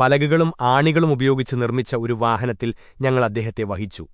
പലകകളും ആണികളും ഉപയോഗിച്ച് നിർമ്മിച്ച ഒരു വാഹനത്തിൽ ഞങ്ങൾ അദ്ദേഹത്തെ വഹിച്ചു.